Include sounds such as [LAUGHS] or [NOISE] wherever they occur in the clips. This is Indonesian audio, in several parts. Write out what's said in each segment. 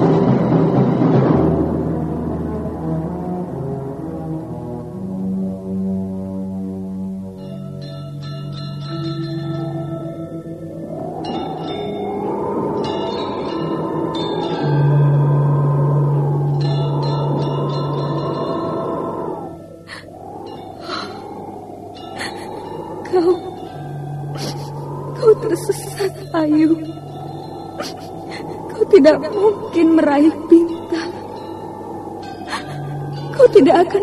何? Tidak akan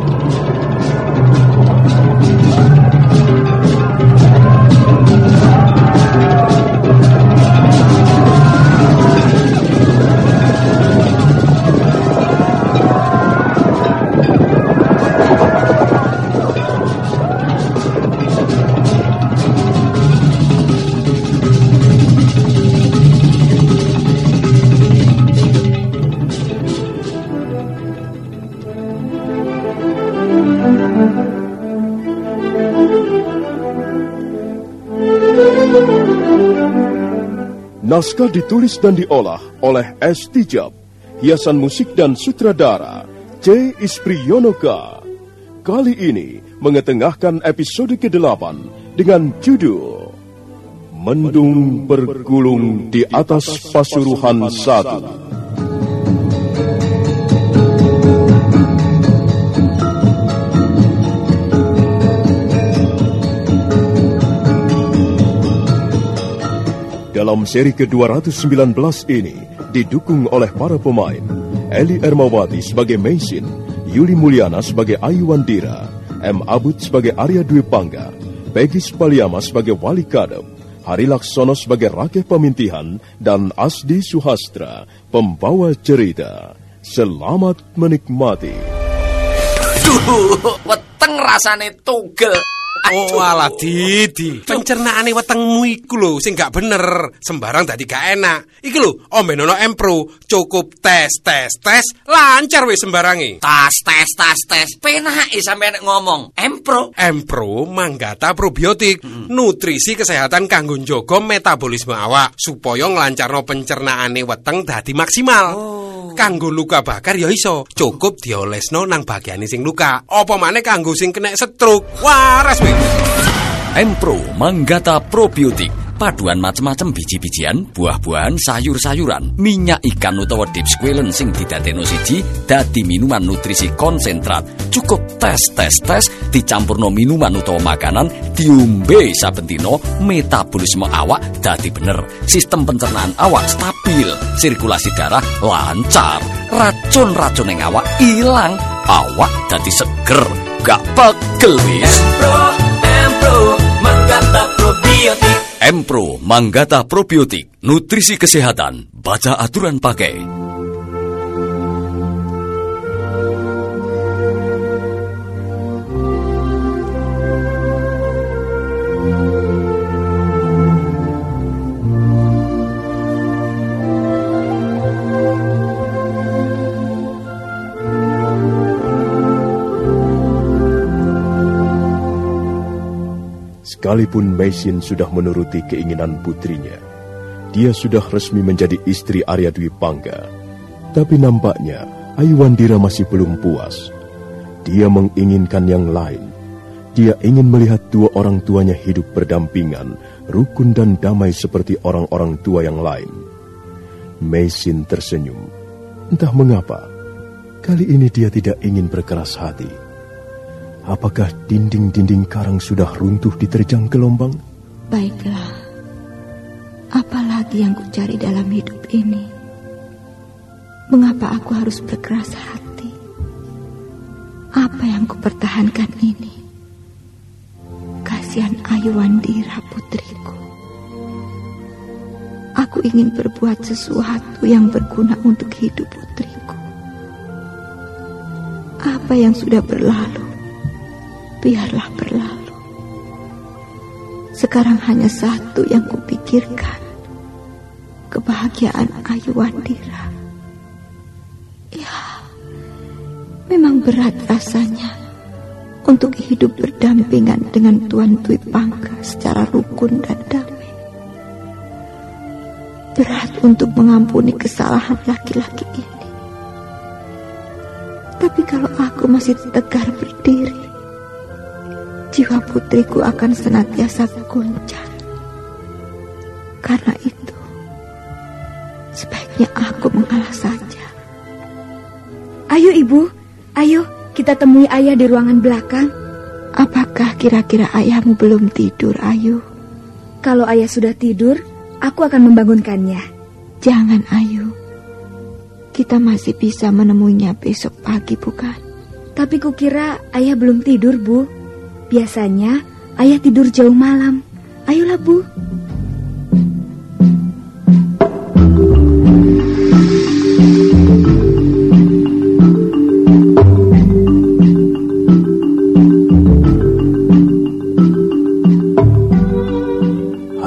Naskah ditulis dan diolah oleh S. Tijab, hiasan musik dan sutradara C. Ispriyonoka. Kali ini mengetengahkan episode ke-8 dengan judul Mendung bergulung di atas Pasuruhan Satu. Dalam seri ke-219 ini didukung oleh para pemain Eli Ermawati sebagai Meisin, Yuli Mulyana sebagai Ayu Wandira, M. Abud sebagai Arya Dwi Pangga, Peggy Spaliama sebagai Wali Kadep, Hari Laksono sebagai Rakeh Pemintihan, dan Asdi Suhastra, pembawa cerita. Selamat menikmati. Duh, weteng rasane tugel. Oh alah Didi, pencernaane wetengmu iku lho sing gak bener, sembarang dadi gak enak. Iki lho, ombenono Empro, cukup tes tes tes, lancar wis sembarangi. Tas tes tas tes. Penake sampeyan ngomong. Empro. Empro manggata probiotik, nutrisi kesehatan kanggo njaga metabolisme awak supaya nglancarno pencernaane weteng dadi maksimal. Kanggo luka bakar ya iso, cukup diolesno nang bagiane sing luka. Apa maneh kanggo sing kena stroke. Waras wis. Empro Manggata Probiotik paduan macem-macem biji-bijian, buah-buahan, sayur-sayuran, minyak ikan utawa deep squalen sing didadekno siji dadi minuman nutrisi konsentrat. Cukup tes tes tes dicampurno minuman utawa makanan diombe saben metabolisme awak dadi bener. Sistem pencernaan awak stabil, sirkulasi darah lancar, racun-racun yang awak ilang, awak dadi seger, gak pegel wis. Empro, Empro, Manggata Probiotik. Empro, Manggata Probiotik, nutrisi kesehatan, baca aturan pakai. Sekalipun Maisin sudah menuruti keinginan putrinya, dia sudah resmi menjadi istri Arya Dwi Pangga. Tapi nampaknya Ayuandira masih belum puas. Dia menginginkan yang lain. Dia ingin melihat dua orang tuanya hidup berdampingan, rukun dan damai seperti orang-orang tua yang lain. Maisin tersenyum. Entah mengapa, kali ini dia tidak ingin berkeras hati. Apakah dinding-dinding karang sudah runtuh diterjang gelombang? Baiklah. Apalagi yang ku cari dalam hidup ini? Mengapa aku harus berkeras hati? Apa yang ku pertahankan ini? Kasihan Ayu Wandira putriku. Aku ingin berbuat sesuatu yang berguna untuk hidup putriku. Apa yang sudah berlalu biarlah berlalu. Sekarang hanya satu yang kupikirkan. Kebahagiaan Ayu Wandira. Ya, memang berat rasanya untuk hidup berdampingan dengan Tuan Dwi Pangga secara rukun dan damai. Berat untuk mengampuni kesalahan laki-laki ini. Tapi kalau aku masih tegar berdiri, jiwa putriku akan senantiasa goncang. Karena itu, sebaiknya aku mengalah saja. Ayo ibu, ayo kita temui ayah di ruangan belakang. Apakah kira-kira ayahmu belum tidur, Ayu? Kalau ayah sudah tidur, aku akan membangunkannya. Jangan, Ayu. Kita masih bisa menemuinya besok pagi, bukan? Tapi kukira ayah belum tidur, Bu. Biasanya ayah tidur jauh malam. Ayolah bu.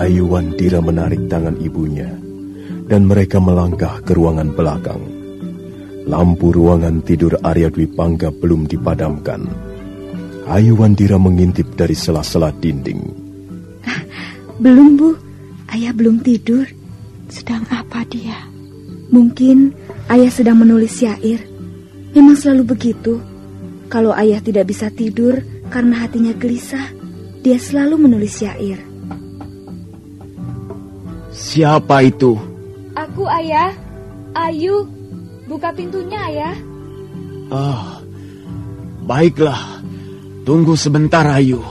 Ayu Wandira menarik tangan ibunya dan mereka melangkah ke ruangan belakang. Lampu ruangan tidur Arya Dwi Pangga belum dipadamkan. Ayu Wandira mengintip dari sela-sela dinding. [LAUGHS] Belum, Bu. Ayah belum tidur. Sedang apa dia? Mungkin ayah sedang menulis syair. Memang selalu begitu. Kalau ayah tidak bisa tidur karena hatinya gelisah, dia selalu menulis syair. Siapa itu? Aku, Ayah. Ayu, buka pintunya, Ayah. Ah, baiklah. Tunggu sebentar, Ayu.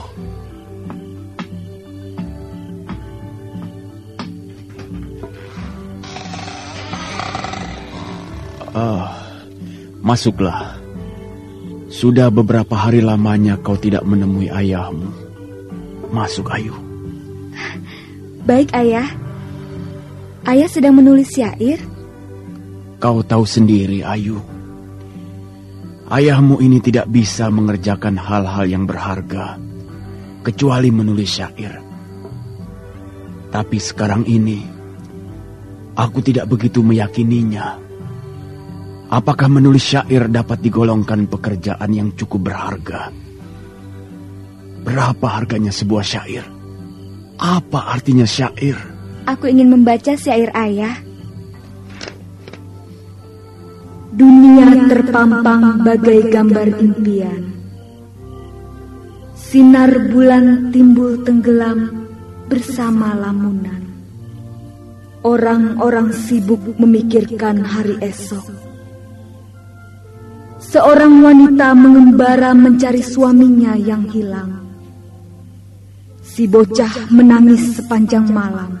Ah, masuklah. Sudah beberapa hari lamanya kau tidak menemui ayahmu. Masuk, Ayu. Baik, Ayah. Ayah sedang menulis syair? Kau tahu sendiri, Ayu. Ayahmu ini tidak bisa mengerjakan hal-hal yang berharga, kecuali menulis syair. Tapi sekarang ini, aku tidak begitu meyakininya. Apakah menulis syair dapat digolongkan pekerjaan yang cukup berharga? Berapa harganya sebuah syair? Apa artinya syair? Aku ingin membaca syair ayah. Dunia terpampang bagai gambar impian. Sinar bulan timbul tenggelam bersama lamunan. Orang-orang sibuk memikirkan hari esok. Seorang wanita mengembara mencari suaminya yang hilang. Si bocah menangis sepanjang malam.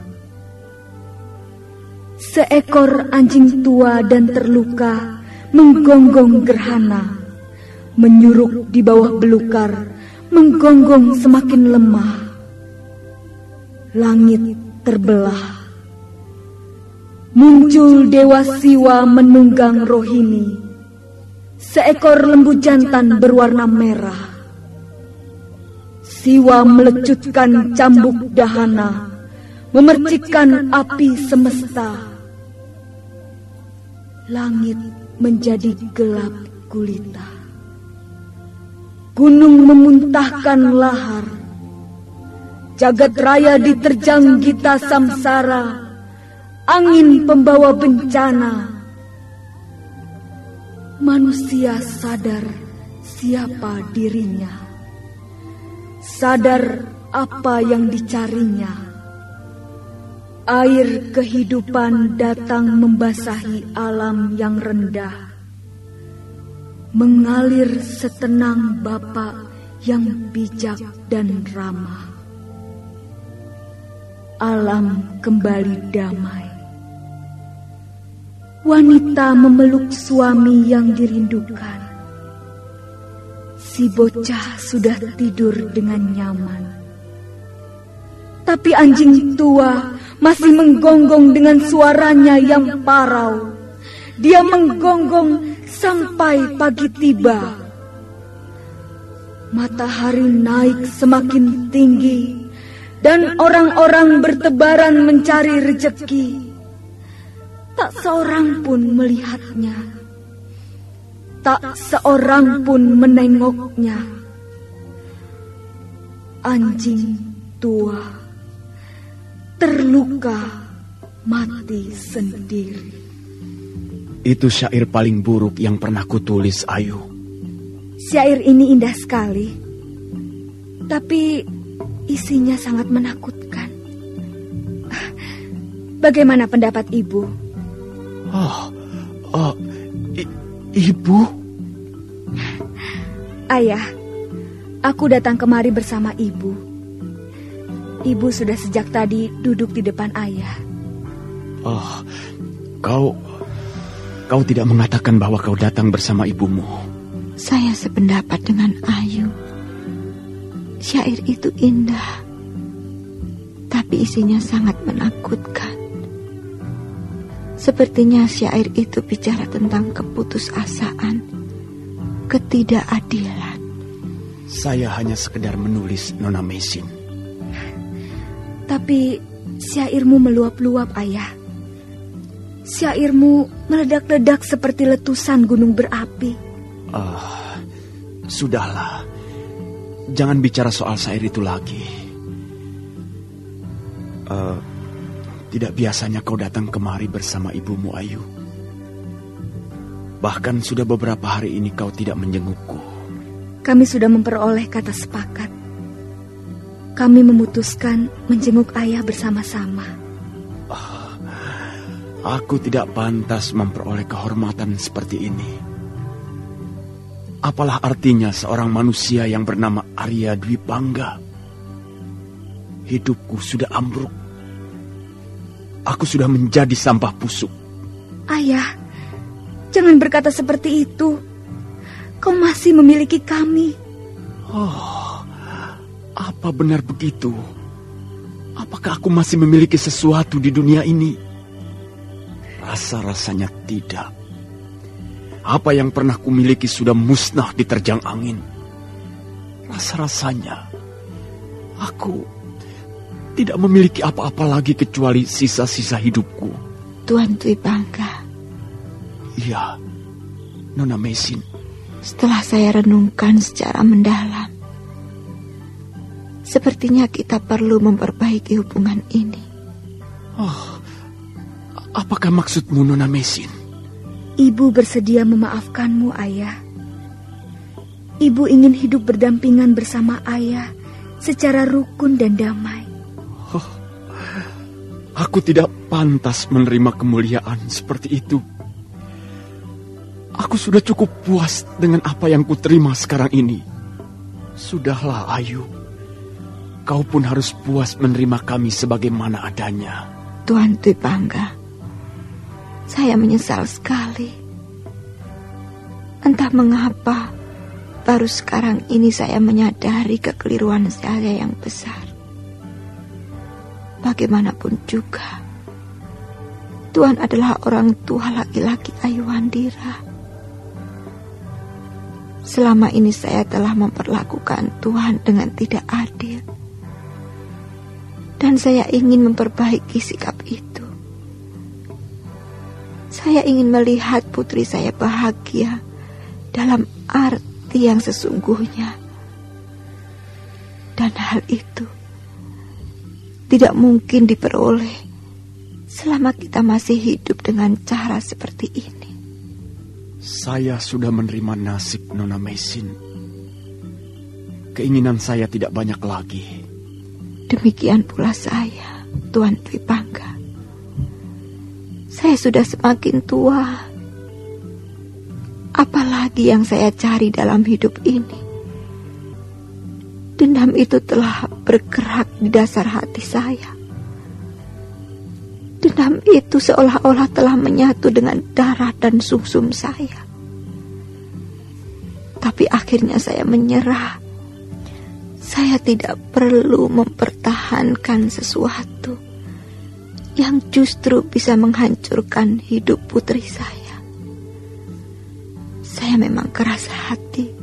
Seekor anjing tua dan terluka menggonggong gerhana, menyuruk di bawah belukar, menggonggong semakin lemah. Langit terbelah. Muncul Dewa Siwa menunggang Rohini. Seekor lembu jantan berwarna merah. Siwa melecutkan cambuk dahana, memercikkan api semesta. Langit menjadi gelap gulita. Gunung memuntahkan lahar. Jagat raya diterjang gita samsara. Angin pembawa bencana. Manusia sadar siapa dirinya sadar apa yang dicarinya. Air kehidupan datang membasahi alam yang rendah, mengalir setenang Bapa yang bijak dan ramah. Alam kembali damai. Wanita memeluk suami yang dirindukan Si bocah sudah tidur dengan nyaman. Tapi anjing tua masih menggonggong dengan suaranya yang parau. Dia menggonggong sampai pagi tiba. Matahari naik semakin tinggi dan orang-orang bertebaran mencari rejeki. Tak seorang pun melihatnya. Tak seorang pun menengoknya. Anjing tua terluka mati sendiri. Itu syair paling buruk yang pernah kutulis, Ayu. Syair ini indah sekali. Tapi isinya sangat menakutkan. Bagaimana pendapat Ibu? Oh, oh, Ibu? Ayah, aku datang kemari bersama ibu. Ibu sudah sejak tadi duduk di depan ayah. Oh, kau... Kau tidak mengatakan bahwa kau datang bersama ibumu. Saya sependapat dengan Ayu. Syair itu indah, tapi isinya sangat menakutkan. Sepertinya syair itu bicara tentang keputusasaan, ketidakadilan. Saya hanya sekedar menulis Nona Mesin. Tapi syairmu meluap-luap, Ayah. Syairmu meledak-ledak seperti letusan gunung berapi. Ah, uh, sudahlah. Jangan bicara soal syair itu lagi. Uh, tidak biasanya kau datang kemari bersama ibumu Ayu. Bahkan sudah beberapa hari ini kau tidak menjengukku. Kami sudah memperoleh kata sepakat. Kami memutuskan menjenguk ayah bersama-sama. Oh, aku tidak pantas memperoleh kehormatan seperti ini. Apalah artinya seorang manusia yang bernama Arya Dwi Bangga? Hidupku sudah ambruk Aku sudah menjadi sampah busuk. Ayah, jangan berkata seperti itu. Kau masih memiliki kami. Oh, apa benar begitu? Apakah aku masih memiliki sesuatu di dunia ini? Rasa-rasanya tidak. Apa yang pernah kumiliki sudah musnah diterjang angin. Rasa-rasanya aku tidak memiliki apa-apa lagi kecuali sisa-sisa hidupku. Tuan Tui bangga. Iya, Nona Mesin. Setelah saya renungkan secara mendalam, sepertinya kita perlu memperbaiki hubungan ini. Oh, apakah maksudmu Nona Mesin? Ibu bersedia memaafkanmu, Ayah. Ibu ingin hidup berdampingan bersama Ayah secara rukun dan damai. Aku tidak pantas menerima kemuliaan seperti itu. Aku sudah cukup puas dengan apa yang kuterima sekarang ini. Sudahlah, Ayu. Kau pun harus puas menerima kami sebagaimana adanya. Tuan Tui Bangga, saya menyesal sekali. Entah mengapa, baru sekarang ini saya menyadari kekeliruan saya yang besar. bagaimanapun juga, Tuhan adalah orang tua laki-laki Ayu Wandira. Selama ini saya telah memperlakukan Tuhan dengan tidak adil. Dan saya ingin memperbaiki sikap itu. Saya ingin melihat putri saya bahagia dalam arti yang sesungguhnya. Dan hal itu tidak mungkin diperoleh selama kita masih hidup dengan cara seperti ini. Saya sudah menerima nasib Nona Mesin. Keinginan saya tidak banyak lagi. Demikian pula saya, Tuan Dwi Pangga. Saya sudah semakin tua. Apalagi yang saya cari dalam hidup ini? Dendam itu telah bergerak di dasar hati saya. Dendam itu seolah-olah telah menyatu dengan darah dan sumsum saya. Tapi akhirnya saya menyerah. Saya tidak perlu mempertahankan sesuatu yang justru bisa menghancurkan hidup putri saya. Saya memang keras hati,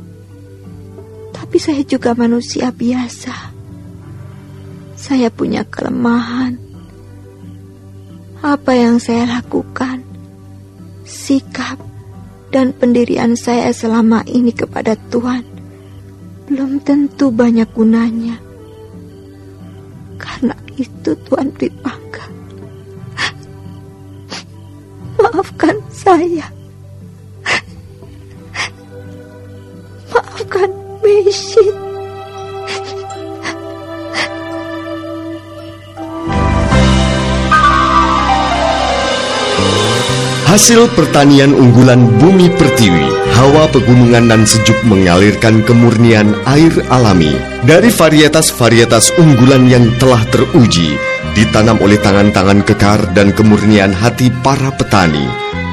tapi saya juga manusia biasa. Saya punya kelemahan apa yang saya lakukan, sikap, dan pendirian saya selama ini kepada Tuhan belum tentu banyak gunanya. Karena itu Tuhan dipangga. Maafkan saya. Maafkan Mesin. Hasil pertanian unggulan bumi pertiwi, hawa pegunungan dan sejuk mengalirkan kemurnian air alami dari varietas-varietas unggulan yang telah teruji, ditanam oleh tangan-tangan kekar dan kemurnian hati para petani.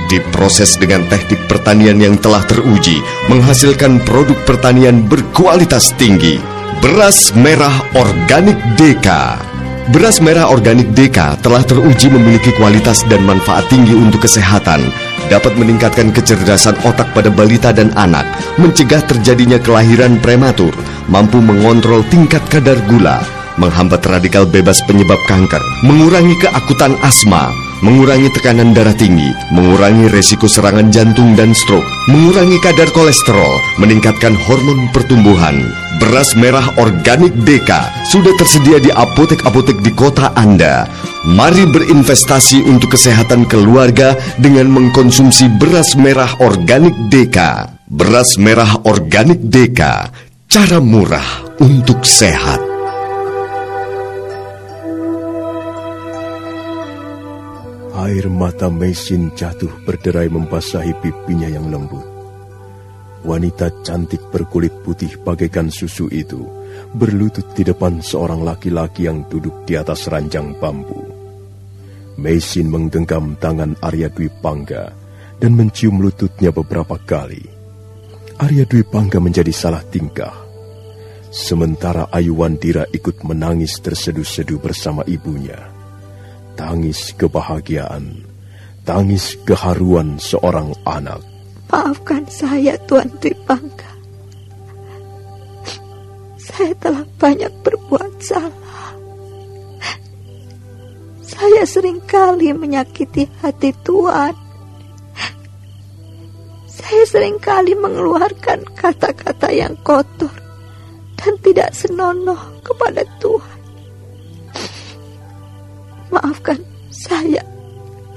Diproses dengan teknik pertanian yang telah teruji, menghasilkan produk pertanian berkualitas tinggi. Beras merah organik Deka Beras merah organik Deka telah teruji memiliki kualitas dan manfaat tinggi untuk kesehatan, dapat meningkatkan kecerdasan otak pada balita dan anak, mencegah terjadinya kelahiran prematur, mampu mengontrol tingkat kadar gula, menghambat radikal bebas penyebab kanker, mengurangi keakutan asma, mengurangi tekanan darah tinggi, mengurangi resiko serangan jantung dan stroke, mengurangi kadar kolesterol, meningkatkan hormon pertumbuhan, Beras merah organik Deka sudah tersedia di apotek-apotek di kota Anda. Mari berinvestasi untuk kesehatan keluarga dengan mengkonsumsi beras merah organik Deka. Beras merah organik Deka, cara murah untuk sehat. Air mata Mesin jatuh berderai membasahi pipinya yang lembut. Wanita cantik berkulit putih bagaikan susu itu berlutut di depan seorang laki-laki yang duduk di atas ranjang bambu. Mesin menggenggam tangan Arya Dwi Pangga dan mencium lututnya beberapa kali. Arya Dwi Pangga menjadi salah tingkah. Sementara Ayu Wandira ikut menangis terseduh-seduh bersama ibunya. Tangis kebahagiaan, tangis keharuan seorang anak. Maafkan saya, Tuan Tripangga. Saya telah banyak berbuat salah. Saya sering kali menyakiti hati Tuhan. Saya sering kali mengeluarkan kata-kata yang kotor dan tidak senonoh kepada Tuhan. Maafkan saya,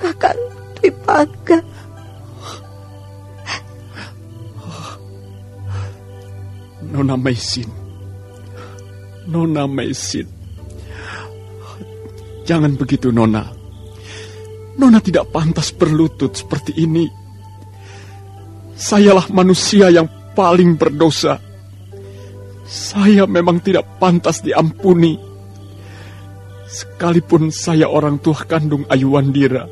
kakak Tripangga. Nona Maisin. Nona Maisin. Jangan begitu, Nona. Nona tidak pantas berlutut seperti ini. Sayalah manusia yang paling berdosa. Saya memang tidak pantas diampuni. Sekalipun saya orang tua kandung Ayu Wandira.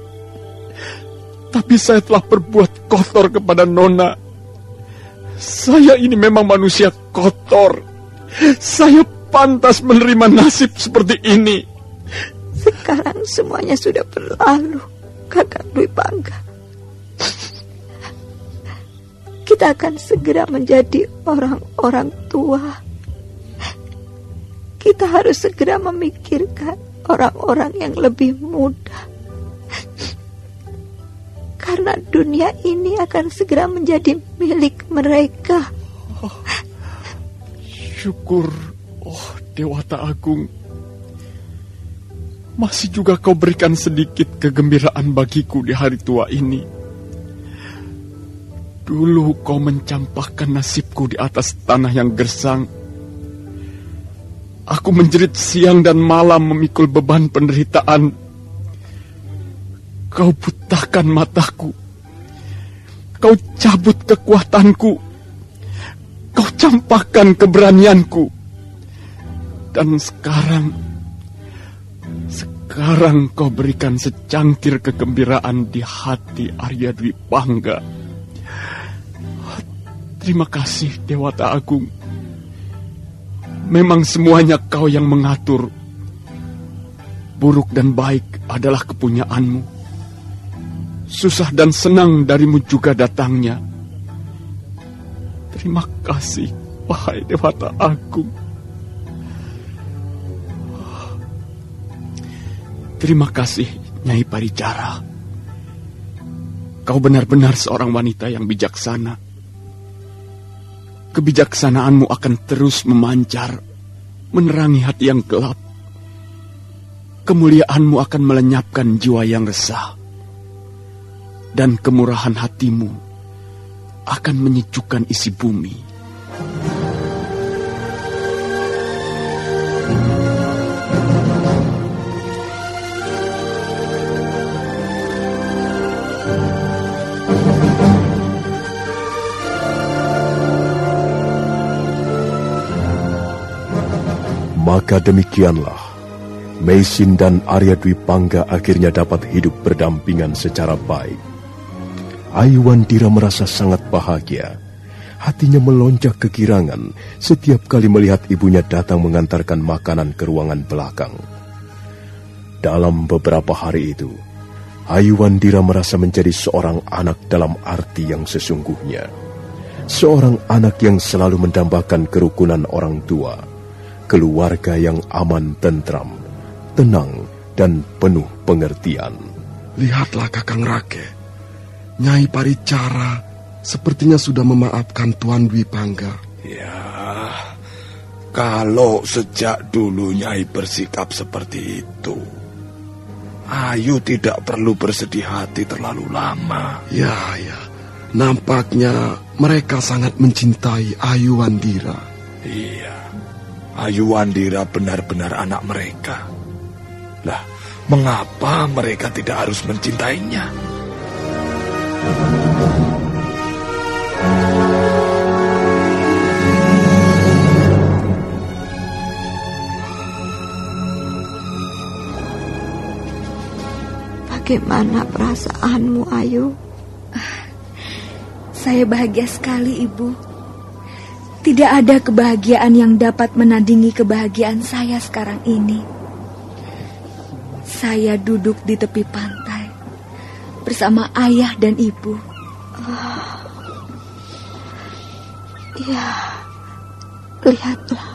Tapi saya telah berbuat kotor kepada Nona saya ini memang manusia kotor. Saya pantas menerima nasib seperti ini. sekarang semuanya sudah berlalu, kakak Dwi Pangga. Kita akan segera menjadi orang-orang tua. Kita harus segera memikirkan orang-orang yang lebih muda. Karena dunia ini akan segera menjadi milik mereka. Oh, syukur, oh Dewata Agung. Masih juga kau berikan sedikit kegembiraan bagiku di hari tua ini. Dulu kau mencampakkan nasibku di atas tanah yang gersang. Aku menjerit siang dan malam memikul beban penderitaan. Kau butahkan mataku. Kau cabut kekuatanku. Kau campakkan keberanianku. Dan sekarang, sekarang kau berikan secangkir kegembiraan di hati Arya Dwi Pangga. Terima kasih Dewata Agung. Memang semuanya kau yang mengatur. Buruk dan baik adalah kepunyaanmu. Susah dan senang darimu juga datangnya. Terima kasih, wahai Dewata Agung. Terima kasih, Nyai Paricara. Kau benar-benar seorang wanita yang bijaksana. Kebijaksanaanmu akan terus memancar, menerangi hati yang gelap. Kemuliaanmu akan melenyapkan jiwa yang resah. Dan kemurahan hatimu akan menyejukkan isi bumi. Maka demikianlah, Meisin dan Arya Dwi Pangga akhirnya dapat hidup berdampingan secara baik. Ayuandira merasa sangat bahagia. Hatinya melonjak kegirangan setiap kali melihat ibunya datang mengantarkan makanan ke ruangan belakang. Dalam beberapa hari itu, Ayuandira merasa menjadi seorang anak dalam arti yang sesungguhnya. Seorang anak yang selalu mendambakan kerukunan orang tua keluarga yang aman tentram, tenang, dan penuh pengertian. Lihatlah Kakang Rake, Nyai Paricara sepertinya sudah memaafkan Tuan Dwi Pangga. Ya, kalau sejak dulu Nyai bersikap seperti itu, Ayu tidak perlu bersedih hati terlalu lama. Ya, ya. Nampaknya mereka sangat mencintai Ayu Wandira. Iya. Ayu Wandira benar-benar anak mereka. Lah, mengapa mereka tidak harus mencintainya? Bagaimana perasaanmu, Ayu? [SIGHS] Saya bahagia sekali, Ibu. Tidak ada kebahagiaan yang dapat menandingi kebahagiaan saya sekarang ini. Saya duduk di tepi pantai bersama ayah dan ibu. Oh. Ya, lihatlah.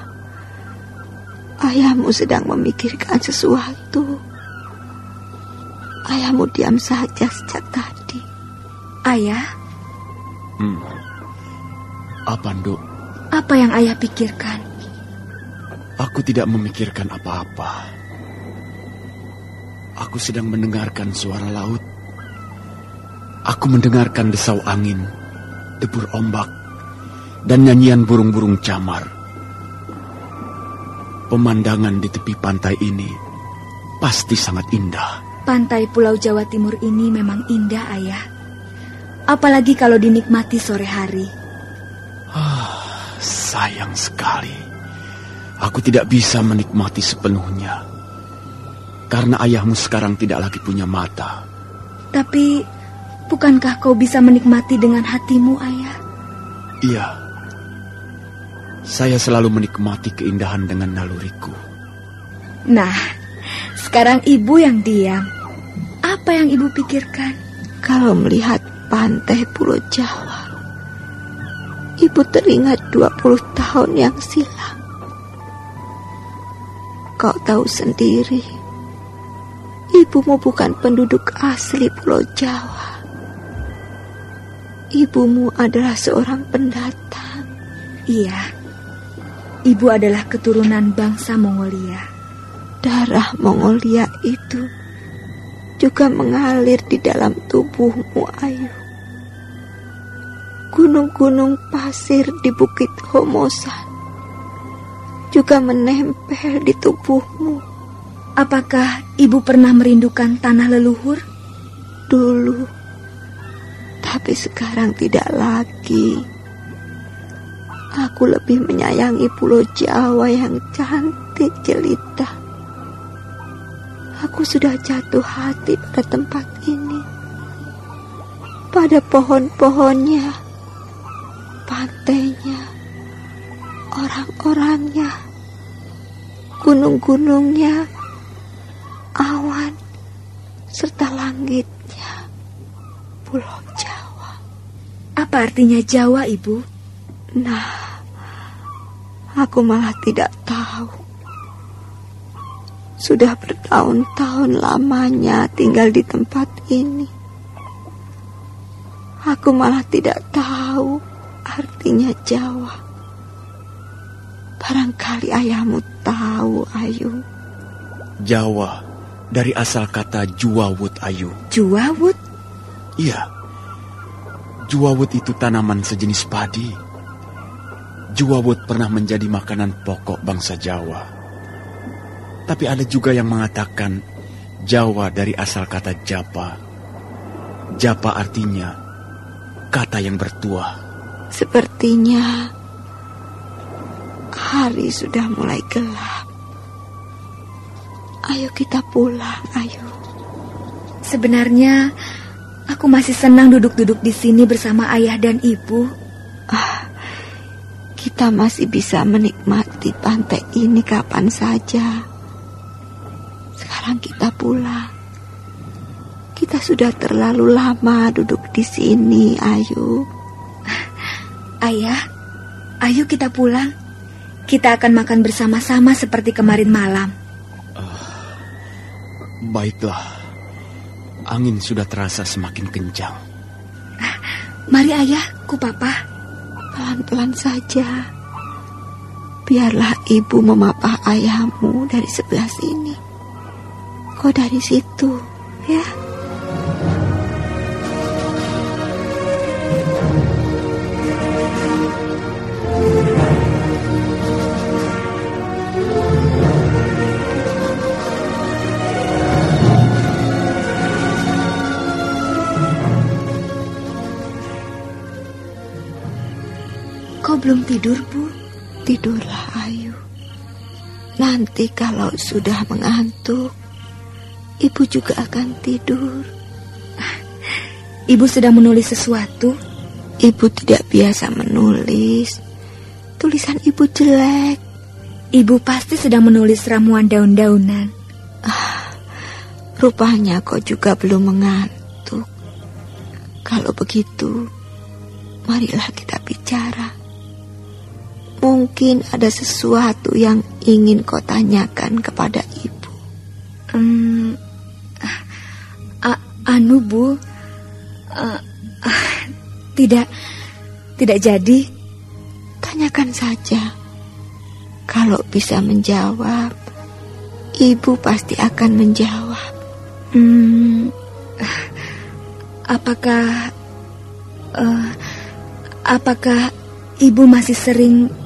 Ayahmu sedang memikirkan sesuatu. Ayahmu diam saja sejak tadi. Ayah? Hmm. Apa, Nduk? Apa yang ayah pikirkan? Aku tidak memikirkan apa-apa. Aku sedang mendengarkan suara laut. Aku mendengarkan desau angin, debur ombak, dan nyanyian burung-burung camar. Pemandangan di tepi pantai ini pasti sangat indah. Pantai Pulau Jawa Timur ini memang indah, Ayah. Apalagi kalau dinikmati sore hari. Ah, Sayang sekali. Aku tidak bisa menikmati sepenuhnya. Karena ayahmu sekarang tidak lagi punya mata. Tapi, bukankah kau bisa menikmati dengan hatimu, ayah? Iya. Saya selalu menikmati keindahan dengan naluriku. Nah, Sekarang ibu yang diam. Apa yang ibu pikirkan? Kalau melihat pantai Pulau Jawa, ibu teringat 20 tahun yang silam. Kau tahu sendiri, ibumu bukan penduduk asli Pulau Jawa. Ibumu adalah seorang pendatang. Iya, ibu adalah keturunan bangsa Mongolia. Darah Mongolia itu juga mengalir di dalam tubuhmu, Ayu. Gunung-gunung pasir di Bukit Homosan juga menempel di tubuhmu. Apakah ibu pernah merindukan tanah leluhur? Dulu, tapi sekarang tidak lagi. Aku lebih menyayangi pulau Jawa yang cantik jelita. Aku sudah jatuh hati pada tempat ini. Pada pohon-pohonnya, pantainya, orang-orangnya, gunung-gunungnya, awan, serta langitnya, pulau. Apa artinya Jawa, Ibu? Nah, aku malah tidak tahu. Sudah bertahun-tahun lamanya tinggal di tempat ini. Aku malah tidak tahu artinya Jawa. Barangkali ayahmu tahu, Ayu. Jawa dari asal kata juawut, Ayu. Juawut? Iya. Juawut itu tanaman sejenis padi. Juawut pernah menjadi makanan pokok bangsa Jawa. Tapi ada juga yang mengatakan Jawa dari asal kata japa. Japa artinya kata yang bertuah. Sepertinya hari sudah mulai gelap. Ayo kita pulang, ayo. Sebenarnya aku masih senang duduk-duduk di sini bersama ayah dan ibu. Ah, kita masih bisa menikmati pantai ini kapan saja. Sekarang kita pulang. Kita sudah terlalu lama duduk di sini, Ayu. [LAUGHS] Ayah, ayo kita pulang. Kita akan makan bersama-sama seperti kemarin malam. Baiklah. Angin sudah terasa semakin kencang. [LAUGHS] Mari ayah, ku papa. Pelan-pelan saja. Biarlah ibu memapah ayahmu dari sebelah sini. Kau dari situ, ya. Belum tidur, Bu? Tidurlah, Ayu. Nanti kalau sudah mengantuk, ibu juga akan tidur. [LAUGHS] Ibu sedang menulis sesuatu? Ibu tidak biasa menulis. Tulisan ibu jelek. Ibu pasti sedang menulis ramuan daun-daunan. Ah, rupanya kau juga belum mengantuk. Kalau begitu, marilah kita bicara. Mungkin ada sesuatu yang ingin kau tanyakan kepada ibu. Hmm, a- anu bu, uh, uh, tidak, tidak jadi. Tanyakan saja. Kalau bisa menjawab, ibu pasti akan menjawab. Hmm, apakah, uh, apakah ibu masih sering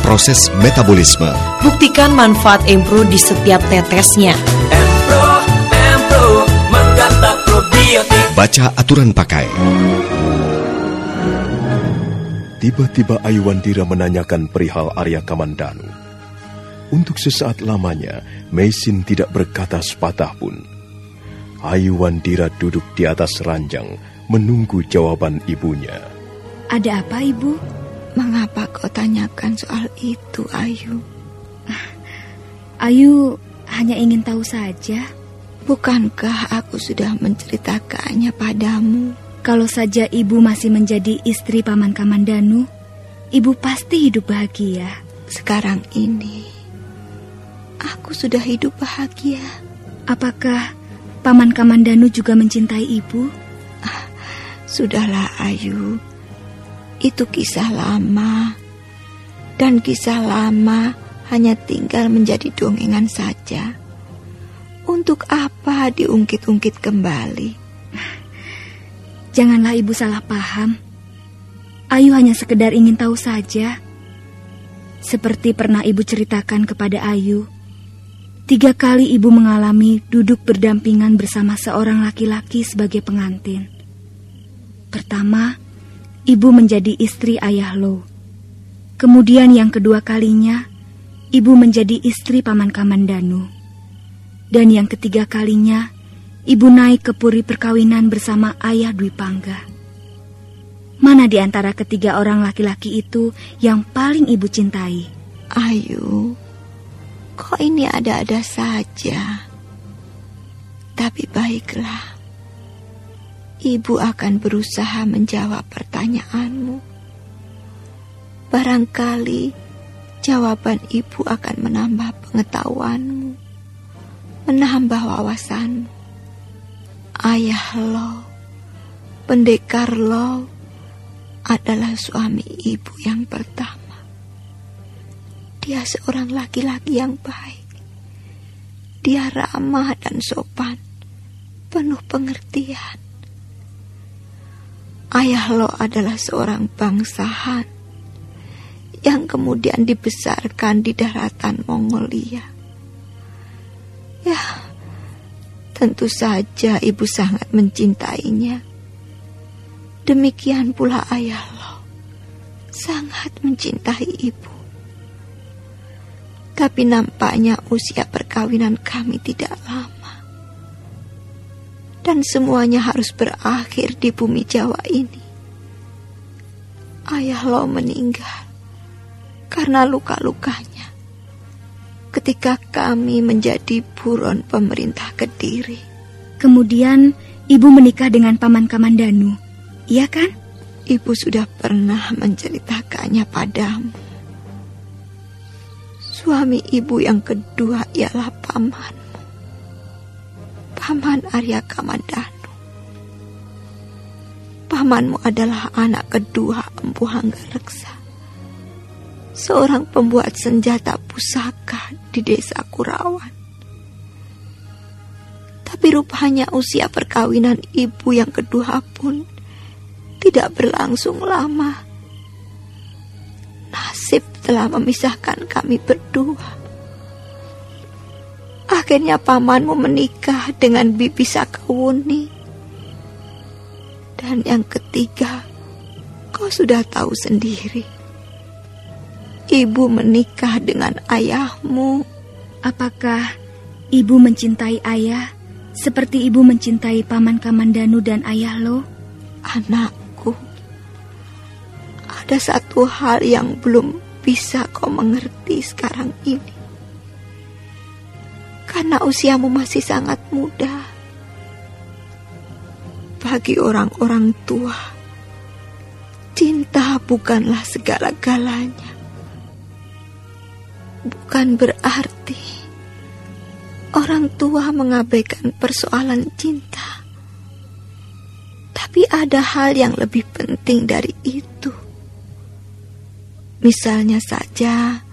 proses metabolisme. Buktikan manfaat Empro di setiap tetesnya. Empro, Empro, probiotik. Baca aturan pakai. Tiba-tiba Ayuandira menanyakan perihal Arya Kamandanu. Untuk sesaat lamanya, Mesin tidak berkata sepatah pun. Ayuandira duduk di atas ranjang, menunggu jawaban ibunya. Ada apa, Ibu? Mengapa kau tanyakan soal itu, Ayu? Ayu hanya ingin tahu saja. Bukankah aku sudah menceritakannya padamu? Kalau saja ibu masih menjadi istri Paman Kamandanu, ibu pasti hidup bahagia. Sekarang ini, aku sudah hidup bahagia. Apakah Paman Kamandanu juga mencintai ibu? Sudahlah, Ayu. Itu kisah lama. Dan kisah lama hanya tinggal menjadi dongengan saja. Untuk apa diungkit-ungkit kembali? [LAUGHS] Janganlah ibu salah paham. Ayu hanya sekedar ingin tahu saja. Seperti pernah ibu ceritakan kepada Ayu, tiga kali ibu mengalami duduk berdampingan bersama seorang laki-laki sebagai pengantin. Pertama, ibu menjadi istri ayah Lo. Kemudian yang kedua kalinya, ibu menjadi istri paman Kamandanu. Dan yang ketiga kalinya, ibu naik ke puri perkawinan bersama ayah Dwi Pangga. Mana di antara ketiga orang laki-laki itu yang paling ibu cintai? Ayu, kok ini ada-ada saja. Tapi baiklah, ibu akan berusaha menjawab pertanyaanmu. Barangkali jawaban ibu akan menambah pengetahuanmu, menambah wawasanmu. Ayah lo, pendekar lo, adalah suami ibu yang pertama. Dia seorang laki-laki yang baik. Dia ramah dan sopan, penuh pengertian. Ayah lo adalah seorang bangsahan yang kemudian dibesarkan di daratan Mongolia. Ya, tentu saja ibu sangat mencintainya. Demikian pula ayah lo sangat mencintai ibu. Tapi nampaknya usia perkawinan kami tidak lama. Dan semuanya harus berakhir di bumi Jawa ini. Ayah lo meninggal karena luka-lukanya ketika kami menjadi buron pemerintah Kediri. Kemudian ibu menikah dengan Paman Kamandanu, iya kan? Ibu sudah pernah menceritakannya padamu. Suami ibu yang kedua ialah pamanmu. Paman Arya Kamandanu. Pamanmu adalah anak kedua Empu Hanggareksa. Seorang pembuat senjata pusaka di desa Kurawan. Tapi rupanya usia perkawinan ibu yang kedua pun tidak berlangsung lama. Nasib telah memisahkan kami berdua. Akhirnya pamanmu menikah dengan Bibi Sakawuni. Dan yang ketiga, kau sudah tahu sendiri. Ibu menikah dengan ayahmu. Apakah ibu mencintai ayah seperti ibu mencintai paman Kamandanu dan ayah lo? Anakku, ada satu hal yang belum bisa kau mengerti sekarang ini. Karena usiamu masih sangat muda. Bagi orang-orang tua, cinta bukanlah segala-galanya. bukan berarti orang tua mengabaikan persoalan cinta. Tapi ada hal yang lebih penting dari itu. Misalnya saja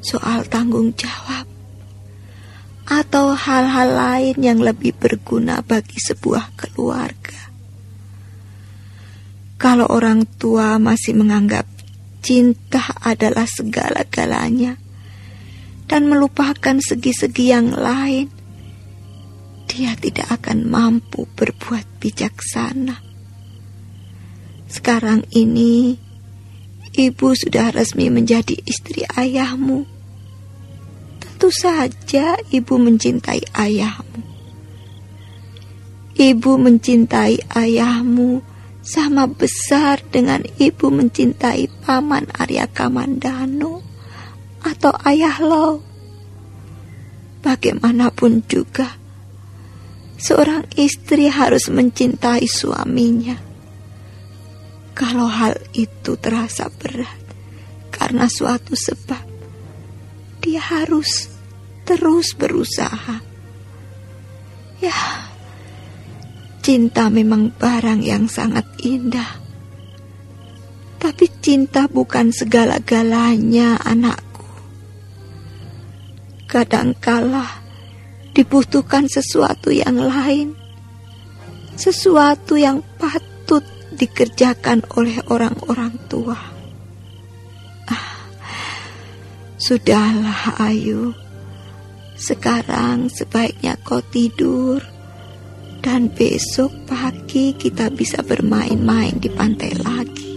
soal tanggung jawab atau hal-hal lain yang lebih berguna bagi sebuah keluarga. Kalau orang tua masih menganggap cinta adalah segala-galanya dan melupakan segi-segi yang lain, dia tidak akan mampu berbuat bijaksana. Sekarang ini, ibu sudah resmi menjadi istri ayahmu Tentu saja ibu mencintai ayahmu. Ibu mencintai ayahmu sama besar dengan ibu mencintai paman Arya Kamandano atau ayah lo. Bagaimanapun juga, seorang istri harus mencintai suaminya. Kalau hal itu terasa berat karena suatu sebab, dia harus terus berusaha. Ya, cinta memang barang yang sangat indah. Tapi cinta bukan segala-galanya, anakku. Kadangkala dibutuhkan sesuatu yang lain, sesuatu yang patut dikerjakan oleh orang-orang tua. Sudahlah Ayu. Sekarang sebaiknya kau tidur. Dan besok pagi kita bisa bermain-main di pantai lagi.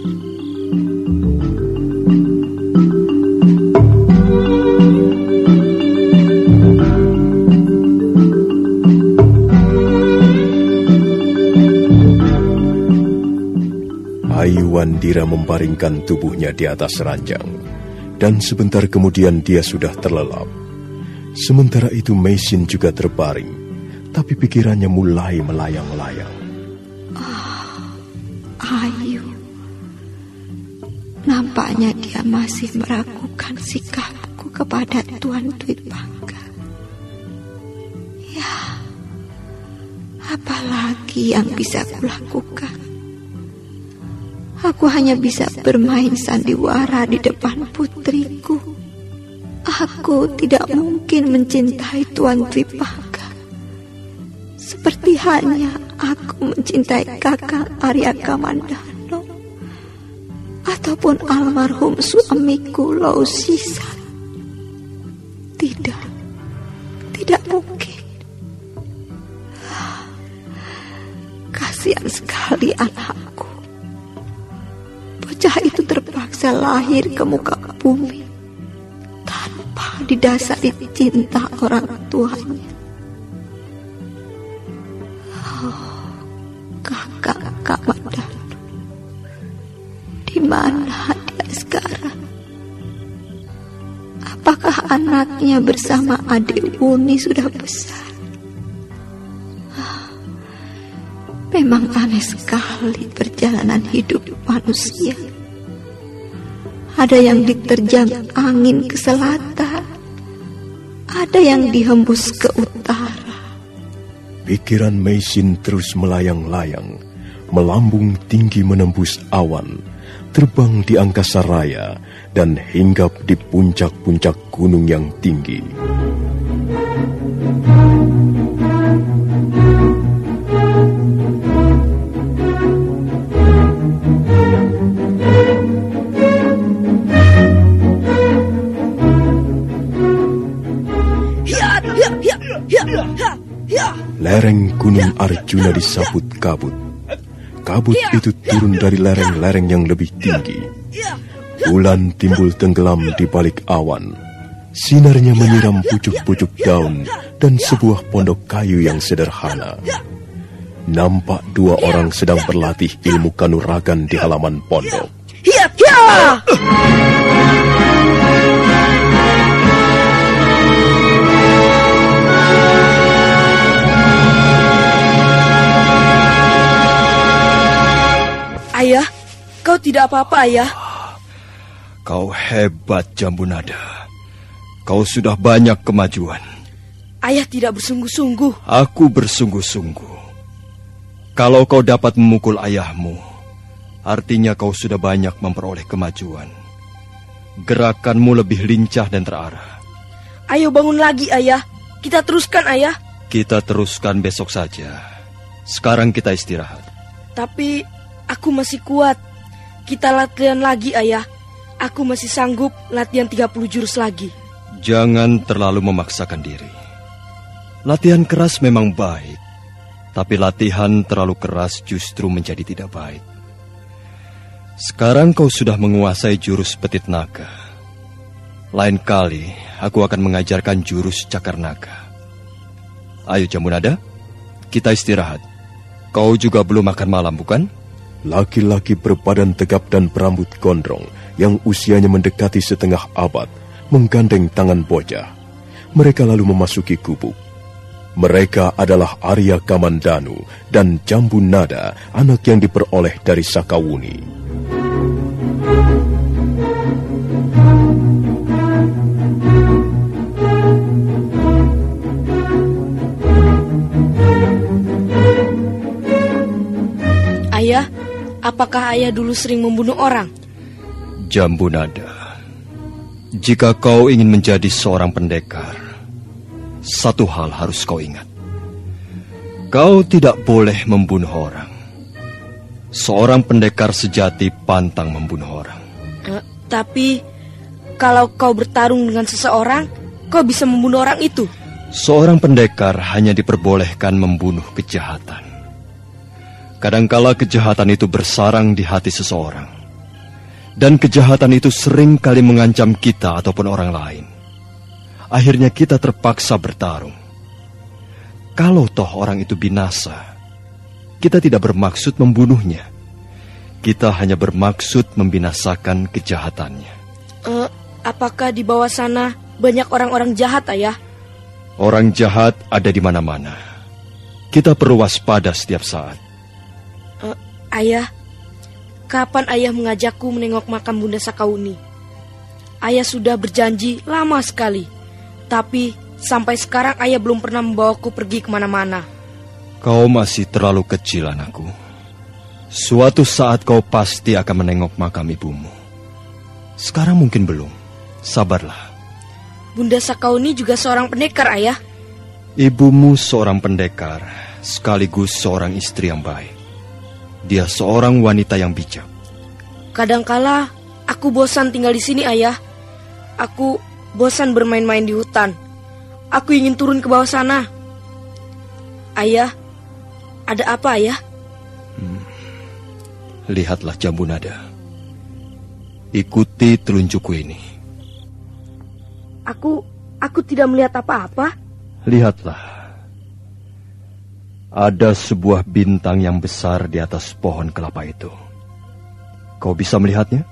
Ayu Wandira membaringkan tubuhnya di atas ranjang dan sebentar kemudian dia sudah terlelap. Sementara itu Mesin juga terbaring, tapi pikirannya mulai melayang-layang. Oh, Ayu, nampaknya dia masih meragukan sikapku kepada Tuan Dwi Bangga. Ya, apalagi yang bisa kulakukan? Aku hanya bisa bermain sandiwara di depan putriku. Aku tidak mungkin mencintai Tuan Tripaka. Seperti hanya aku mencintai kakak Arya Kamandano. Ataupun almarhum suamiku Lausisa. Tidak, tidak mungkin. Kasihan sekali anakku bocah itu terpaksa lahir ke muka bumi tanpa didasari cinta orang tuanya. Oh, kakak kakak di mana dia sekarang? Apakah anaknya bersama adik Uni sudah besar? Memang aneh sekali perjalanan hidup manusia. Ada yang diterjang angin ke selatan, ada yang dihembus ke utara. Pikiran Meisin terus melayang-layang, melambung tinggi menembus awan, terbang di angkasa raya, dan hinggap di puncak-puncak gunung yang tinggi. Lereng Gunung Arjuna disabut kabut. Kabut itu turun dari lereng-lereng yang lebih tinggi. Bulan timbul tenggelam di balik awan. Sinarnya menyiram pucuk-pucuk daun dan sebuah pondok kayu yang sederhana. Nampak dua orang sedang berlatih ilmu kanuragan di halaman pondok. Ayah, kau tidak apa-apa, Ayah. Kau hebat, Jambu Nada. Kau sudah banyak kemajuan. Ayah tidak bersungguh-sungguh. Aku bersungguh-sungguh. Kalau kau dapat memukul ayahmu, artinya kau sudah banyak memperoleh kemajuan. Gerakanmu lebih lincah dan terarah. Ayo bangun lagi, ayah. Kita teruskan, ayah. Kita teruskan besok saja. Sekarang kita istirahat. Tapi aku masih kuat. Kita latihan lagi, ayah. Aku masih sanggup latihan 30 jurus lagi. Jangan terlalu memaksakan diri. Latihan keras memang baik, tapi latihan terlalu keras justru menjadi tidak baik. Sekarang kau sudah menguasai jurus petit naga. Lain kali, aku akan mengajarkan jurus cakar naga. Ayo Jamunada, kita istirahat. Kau juga belum makan malam, bukan? Laki-laki berbadan tegap dan berambut gondrong yang usianya mendekati setengah abad menggandeng tangan bocah. Mereka lalu memasuki gubuk. Mereka adalah Arya Kamandanu dan Jambu Nada, anak yang diperoleh dari Sakawuni. Apakah ayah dulu sering membunuh orang? Jambu Nada, jika kau ingin menjadi seorang pendekar, satu hal harus kau ingat. Kau tidak boleh membunuh orang. Seorang pendekar sejati pantang membunuh orang. Eh, tapi kalau kau bertarung dengan seseorang, kau bisa membunuh orang itu. Seorang pendekar hanya diperbolehkan membunuh kejahatan. Kadangkala kejahatan itu bersarang di hati seseorang. Dan kejahatan itu sering kali mengancam kita ataupun orang lain. Akhirnya kita terpaksa bertarung. Kalau toh orang itu binasa, kita tidak bermaksud membunuhnya. Kita hanya bermaksud membinasakan kejahatannya. Eh, apakah di bawah sana banyak orang-orang jahat, ayah? Orang jahat ada di mana-mana. Kita perlu waspada setiap saat. Ayah, kapan ayah mengajakku menengok makam Bunda Sakauni? Ayah sudah berjanji lama sekali, tapi sampai sekarang ayah belum pernah membawaku pergi ke mana-mana. Kau masih terlalu kecil, anakku. Suatu saat kau pasti akan menengok makam ibumu. Sekarang mungkin belum. Sabarlah. Bunda Sakauni juga seorang pendekar, ayah. Ibumu seorang pendekar, sekaligus seorang istri yang baik. Dia seorang wanita yang bijak. Kadangkala aku bosan tinggal di sini, ayah. Aku bosan bermain-main di hutan. Aku ingin turun ke bawah sana. Ayah, ada apa, ayah? Lihatlah jambu nada. Ikuti telunjukku ini. Aku aku tidak melihat apa-apa. Lihatlah. Ada sebuah bintang yang besar di atas pohon kelapa itu. Kau bisa melihatnya?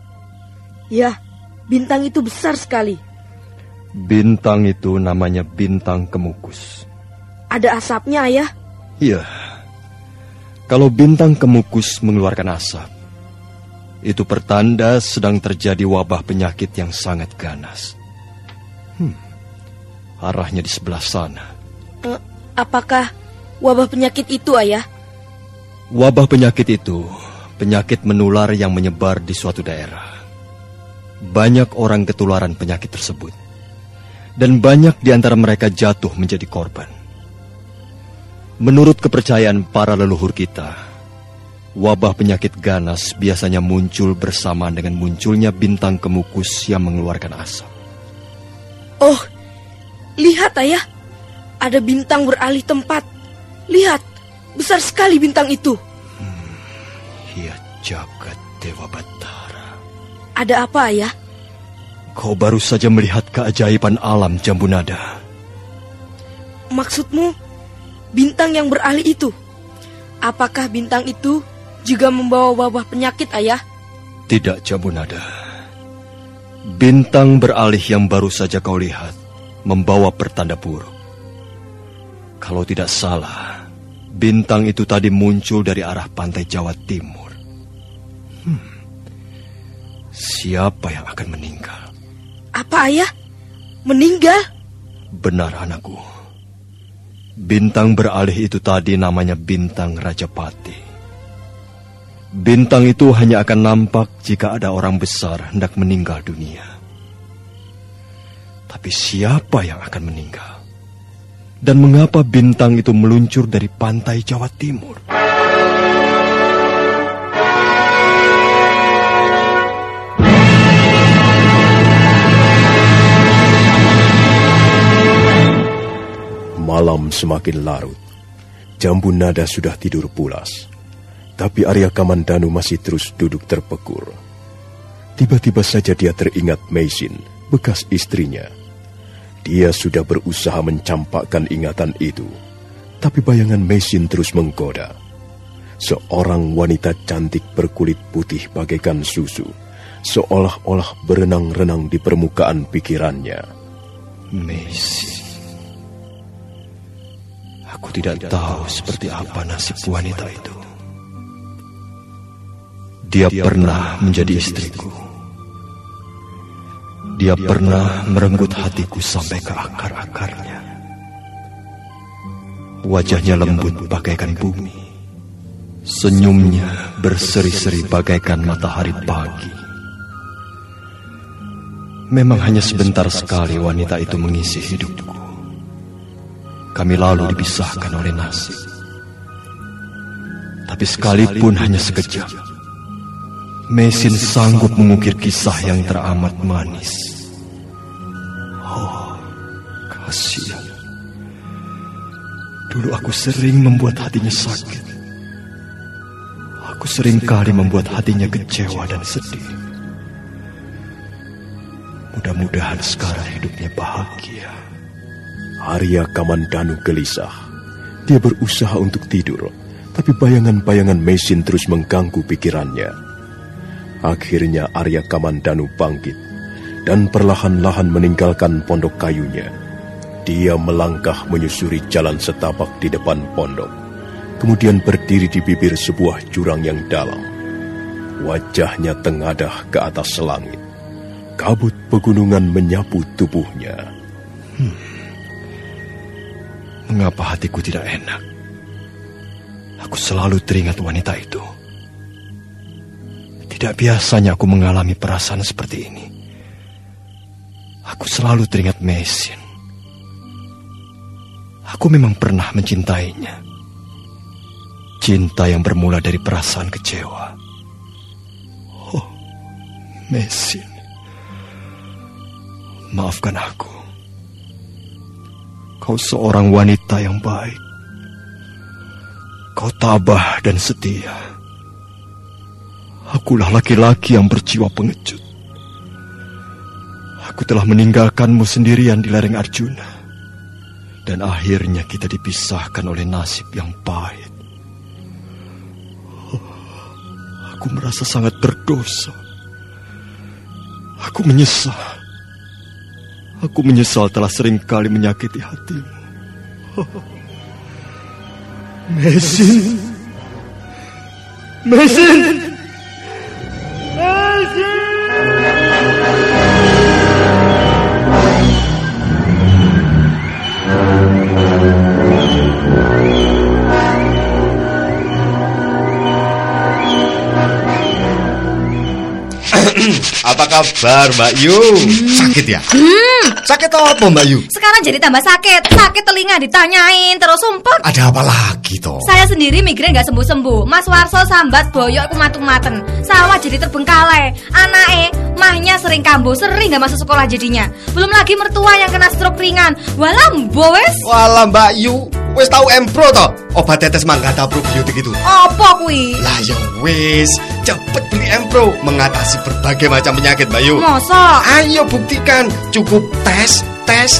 Ya, bintang itu besar sekali. Bintang itu namanya bintang kemukus. Ada asapnya, ayah. Iya. Kalau bintang kemukus mengeluarkan asap, itu pertanda sedang terjadi wabah penyakit yang sangat ganas. Hmm, arahnya di sebelah sana. Eh, apakah wabah penyakit itu, ayah? Wabah penyakit itu penyakit menular yang menyebar di suatu daerah. Banyak orang ketularan penyakit tersebut, dan banyak di antara mereka jatuh menjadi korban. Menurut kepercayaan para leluhur kita, wabah penyakit ganas biasanya muncul bersamaan dengan munculnya bintang kemukus yang mengeluarkan asap. Oh, lihat ayah, ada bintang beralih tempat. Lihat, besar sekali bintang itu. Ya jagat Dewa Batara. Ada apa ayah? Kau baru saja melihat keajaiban alam Jambu Nada. Maksudmu, bintang yang beralih itu? Apakah bintang itu juga membawa wabah penyakit, ayah? Tidak, Jambu Nada. Bintang beralih yang baru saja kau lihat membawa pertanda buruk. Kalau tidak salah, bintang itu tadi muncul dari arah pantai Jawa Timur. Hmm. Siapa yang akan meninggal? Apa ayah? meninggal? Benar anakku. Bintang beralih itu tadi namanya Bintang Rajapati. Bintang itu hanya akan nampak jika ada orang besar hendak meninggal dunia. Tapi siapa yang akan meninggal? Dan mengapa bintang itu meluncur dari pantai Jawa Timur? Malam semakin larut. Jambu nada sudah tidur pulas. Tapi Arya Kamandanu masih terus duduk terpekur. Tiba-tiba saja dia teringat Meisin, bekas istrinya. Dia sudah berusaha mencampakkan ingatan itu. Tapi bayangan Meisin terus menggoda. Seorang wanita cantik berkulit putih bagaikan susu. Seolah-olah berenang-renang di permukaan pikirannya. Meisin. Aku tidak tahu seperti apa nasib wanita itu. Dia pernah menjadi istriku. Dia pernah merenggut hatiku sampai ke akar-akarnya. Wajahnya lembut bagaikan bumi. Senyumnya berseri-seri bagaikan matahari pagi. Memang hanya sebentar sekali wanita itu mengisi hidupku kami lalu dipisahkan oleh nasib. Tapi sekalipun hanya sekejap, Mesin sanggup mengukir kisah yang teramat manis. Oh, kasihan. Dulu aku sering membuat hatinya sakit. Aku sering kali membuat hatinya kecewa dan sedih. Mudah-mudahan sekarang hidupnya bahagia. Arya Kamandanu gelisah. Dia berusaha untuk tidur, tapi bayangan-bayangan mesin terus mengganggu pikirannya. Akhirnya Arya Kamandanu bangkit dan perlahan-lahan meninggalkan pondok kayunya. Dia melangkah menyusuri jalan setapak di depan pondok, kemudian berdiri di bibir sebuah jurang yang dalam. Wajahnya tengadah ke atas langit. Kabut pegunungan menyapu tubuhnya. Hmm. Mengapa hatiku tidak enak? Aku selalu teringat wanita itu. Tidak biasanya aku mengalami perasaan seperti ini. Aku selalu teringat Mesin. Aku memang pernah mencintainya. Cinta yang bermula dari perasaan kecewa. Oh, Mesin. Maafkan aku. Kau seorang wanita yang baik. Kau tabah dan setia. Akulah laki-laki yang berjiwa pengecut. Aku telah meninggalkanmu sendirian di lereng Arjuna. Dan akhirnya kita dipisahkan oleh nasib yang pahit. aku merasa sangat berdosa. Aku menyesal. Aku menyesal telah sering kali menyakiti hatimu. Mesin. Mesin. Apa kabar Mbak Yu? Sakit ya? Hmm, Sakit apa Mbak Yu? sekarang jadi tambah sakit. Sakit telinga ditanyain terus sumpah. Ada apa lagi toh? Saya sendiri migrain gak sembuh-sembuh. Mas Warso sambat boyo aku matung-maten. Sawah jadi terbengkalai. Anake mahnya sering kambuh, sering gak masuk sekolah jadinya. Belum lagi mertua yang kena stroke ringan. Walah, wes. Walah Mbak Yu, wis tahu Empro toh? Obat tetes manggata probiotik itu. Apa kuwi? Lah ya wis, cepet beli Empro mengatasi berbagai macam penyakit Mbak Yu. Masa? Ayo buktikan, cukup tes, tes,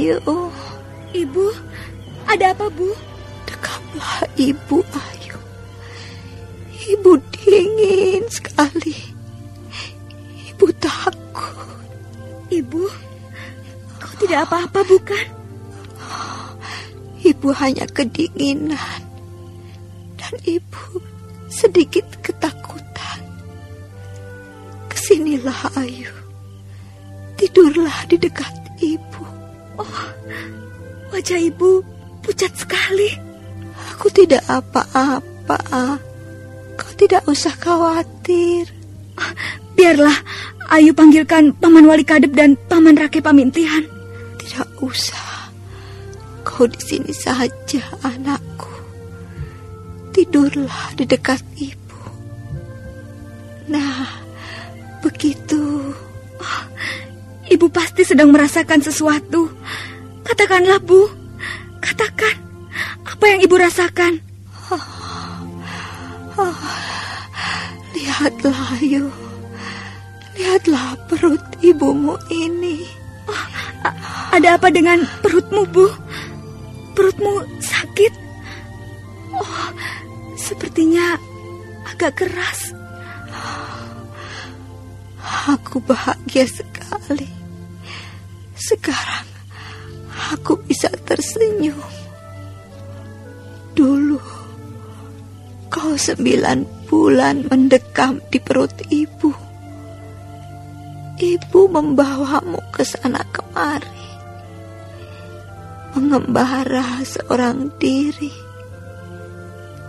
Ayu. Ibu, ada apa, Bu? Dekamlah Ibu, Ayu. Ibu dingin sekali. Ibu takut. Ibu, kau tidak apa-apa bukan? Ibu hanya kedinginan. Dan ibu sedikit ketakutan. Ke sinilah Ayu. Tidurlah di dekat ibu. Oh, wajah ibu pucat sekali. Aku tidak apa-apa. Kau tidak usah khawatir. Biarlah Ayu panggilkan Paman Wali Kadep dan Paman Rake Pamintihan. Tidak usah. Kau di sini saja, anakku. Tidurlah di dekat ibu. Nah, begitu. Oh, ibu pasti sedang merasakan sesuatu. Katakanlah, Bu. Katakan. Apa yang ibu rasakan? Oh, oh, lihatlah, Ayu. Lihatlah perut ibumu ini. Oh, ada apa dengan perutmu, Bu? Perutmu sakit? Oh, sepertinya agak keras. Aku bahagia sekali. Sekarang aku bisa tersenyum. Dulu kau sembilan bulan mendekam di perut ibu. Ibu membawamu ke sana kemari. Mengembara seorang diri.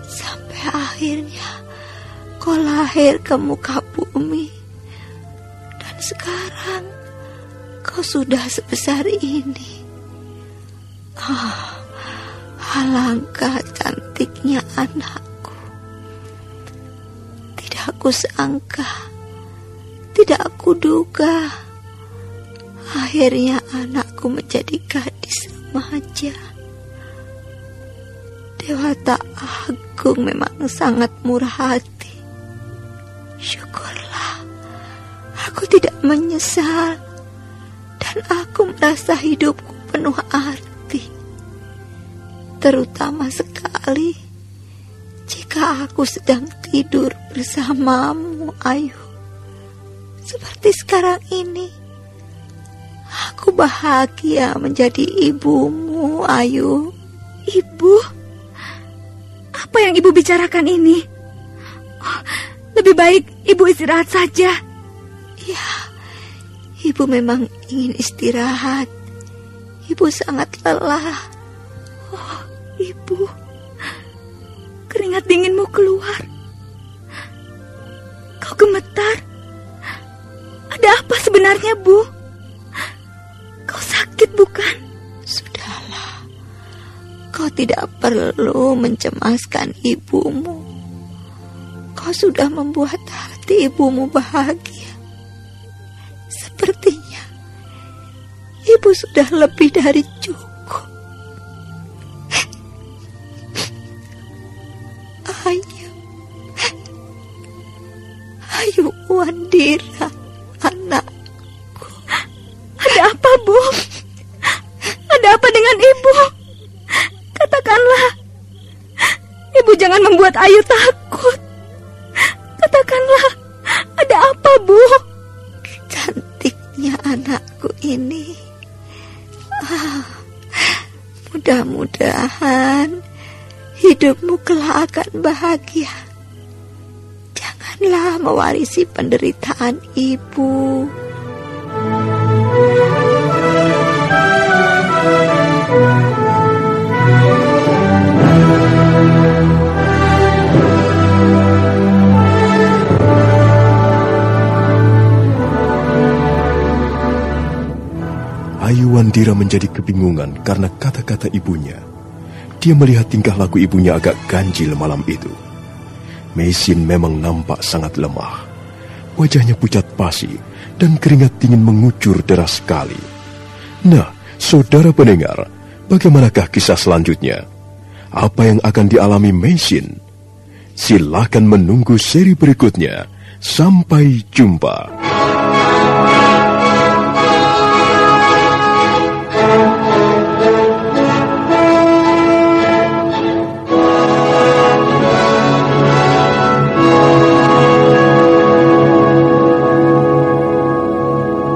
Sampai akhirnya kau lahir ke muka bumi. Dan sekarang kau sudah sebesar ini. Ah, alangkah cantiknya anakku. Tidak aku sangka, tidak aku duga. Akhirnya anakku menjadi gadis remaja. Dewata Agung memang sangat murah hati. Syukurlah, aku tidak menyesal aku merasa hidupku penuh arti. Terutama sekali jika aku sedang tidur bersamamu, Ayu. Seperti sekarang ini, aku bahagia menjadi ibumu, Ayu. Ibu? Apa yang ibu bicarakan ini? Oh, lebih baik ibu istirahat saja. Ya, ibu memang ingin istirahat. Ibu sangat lelah. Oh, ibu. Keringat dinginmu keluar. Kau gemetar. Ada apa sebenarnya, Bu? Kau sakit bukan? Sudahlah. Kau tidak perlu mencemaskan ibumu. Kau sudah membuat hati ibumu bahagia. Sepertinya ibu sudah lebih dari cukup. Ayo, ayo Wandira, anakku. Ada apa, Bu? Ada apa dengan ibu? Katakanlah. Ibu jangan membuat Ayu takut. Kelak akan bahagia. Janganlah mewarisi penderitaan ibu. Ayu Wandira menjadi kebingungan karena kata-kata ibunya. Dia melihat tingkah laku ibunya agak ganjil malam itu. Mesin memang nampak sangat lemah. Wajahnya pucat pasi dan keringat dingin mengucur deras sekali. Nah, saudara pendengar, bagaimanakah kisah selanjutnya? Apa yang akan dialami Mesin? Silakan menunggu seri berikutnya. Sampai jumpa.